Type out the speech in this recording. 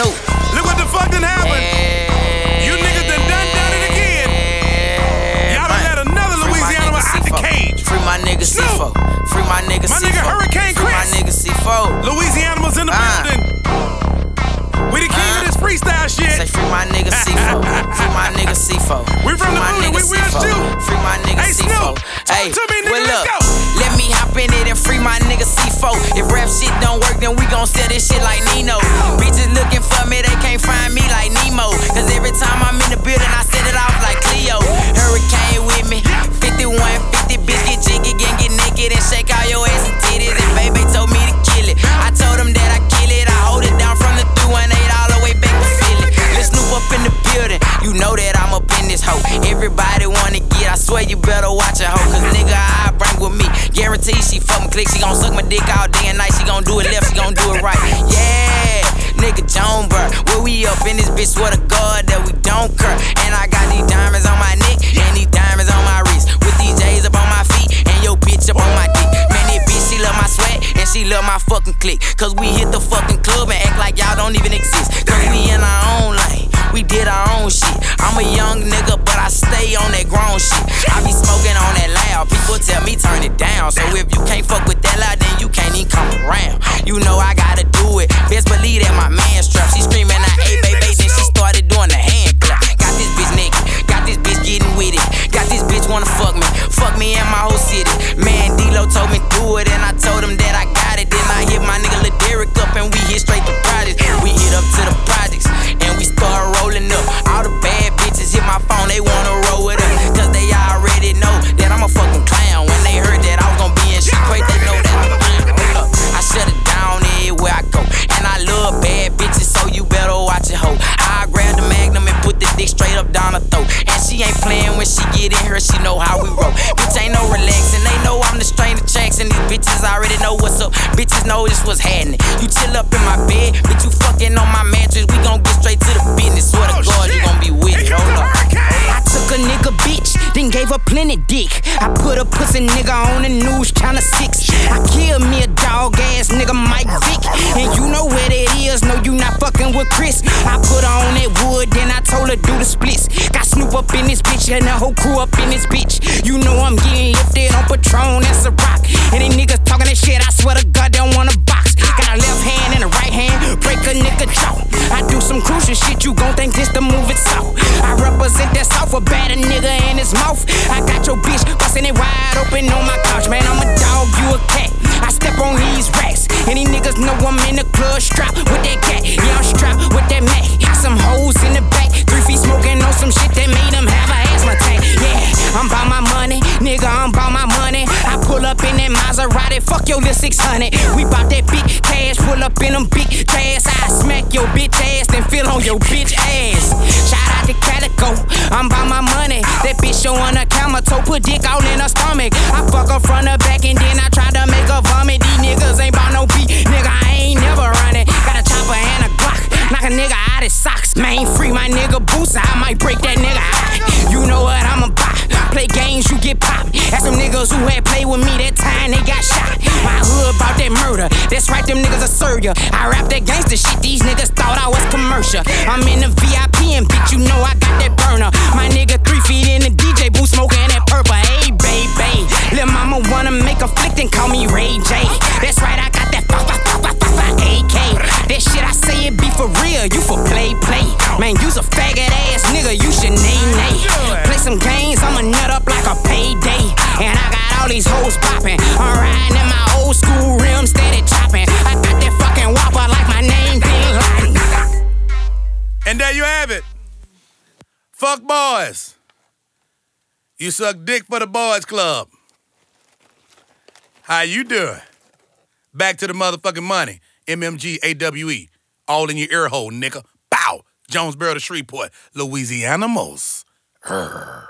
Snupe. Look what the fuck done happened. You niggas done done done it again. Y'all done let another Louisiana out the C4. cage. Free my nigga Snupe. C4. Free my nigga My C4. nigga Hurricane Free my Chris. nigga C4. Louisiana's in the Ah. building. We the king of this freestyle shit. Say free my nigga C4. Free my nigga C4. We from free the hood, we C4. shoot. Free my nigga Hey, C4. Snupe, talk Hey, to me, nigga, well, let's look, go. Let me hop in it and free my nigga C4. If rap shit don't then we gon' sell this shit like Nino. Bitches looking for me, they can't find me like Nemo. Cause every time I'm in the building, I set it off like Cleo. Hurricane with me. 5150, bitch, get jiggy, get, get naked and shake all your ass and titties. And baby told me to kill it. I told him that I kill it. I hold it down from the 318 all the way back to Philly. Let's snoop up in the building. You know that I'm up in this hoe. Everybody wanna get, I swear you better watch She fuck me click. She gon' suck my dick all day and night. She gon' do it left, she gon' do it right. Yeah, nigga Jonesboro. Where we up in this bitch, swear to God that we don't cur. And I got these diamonds on my neck and these diamonds on my wrist. With these J's up on my feet and your bitch up on my dick. Man, that bitch, she love my sweat and she love my fucking click. Cause we hit the shit. I be smoking on that loud. People tell me turn it down. So if you can't fuck with that loud, then you can't even come around. You know I she get in here, she know how we roll. Bitch ain't no relaxing, they know I'm the strain of tracks, and these bitches already know what's up. Bitches know this what's happening. You chill up in my bed, bitch, you fucking on my mattress. We gon' get straight to the business. Swear to Oh, God, you gon' be with it. Hold up. I took a nigga bitch, then gave her plenty dick. I put a pussy nigga on the news, counter six. I killed me dog ass nigga Mike Vick. And you know where it is, no, you not fucking with Chris. I put on that wood, then I told her do the splits. Got Snupe up in this bitch, and the whole crew up in this bitch. You know I'm getting lifted on Patron, that's a rock. And these niggas talking that shit, I swear to God, they don't wanna box. Got a left hand and a right hand, break a nigga jaw. I do some crucial shit, you gon' think this the move itself. I represent that south, a bad nigga in his mouth. I got your bitch bustin' it wide open on my couch, man. I'm a dog, you a cat. I step on these racks. These niggas know I'm in the club strapped with that cat. Yeah, I'm strapped with that Mac. Some hoes in the back. Three feet smoking on some shit that made them have a asthma attack. Yeah, I'm bout my money. Nigga, I'm bout my money. I pull up in that Maserati. Fuck your little 600. We bout that big cash. Pull up in them big cash. I smack your bitch ass, then feel on your bitch ass. Shout out That bitch showing a camera toe. Put dick all in her stomach. I fuck her from the back and then I try to make her vomit. These niggas ain't bout no beat. Nigga, I ain't never running. Got a chopper and a Glock. Knock a nigga out his socks. Man, free my nigga boots. I might break that nigga eye. You know what I'm about. Play games, you get popped. That's some niggas who had played with me that time they got shot. My hood about that murder. That's right, them niggas will serve. I rap that gangster shit. These niggas thought I was commercial. I'm in the VIP and bitch, you know I got that then call me Ray J. That's right, I got that fa fa fa fa fa AK. That shit I say it be for real, you for play play. Man, you's a faggot ass nigga, you should name name. Play some games, I'ma nut up like a payday. And I got all these hoes popping. I'm riding in my old school rims, steady chopping. I got that fucking whopper like my name Bin Laden. And there you have it. Fuck boys. You suck dick for the boys club. How you doing? Back to the motherfucking money. MMG AWE. All in your ear hole, nigga. Bow. Jonesboro to Shreveport. Louisiana most. Her.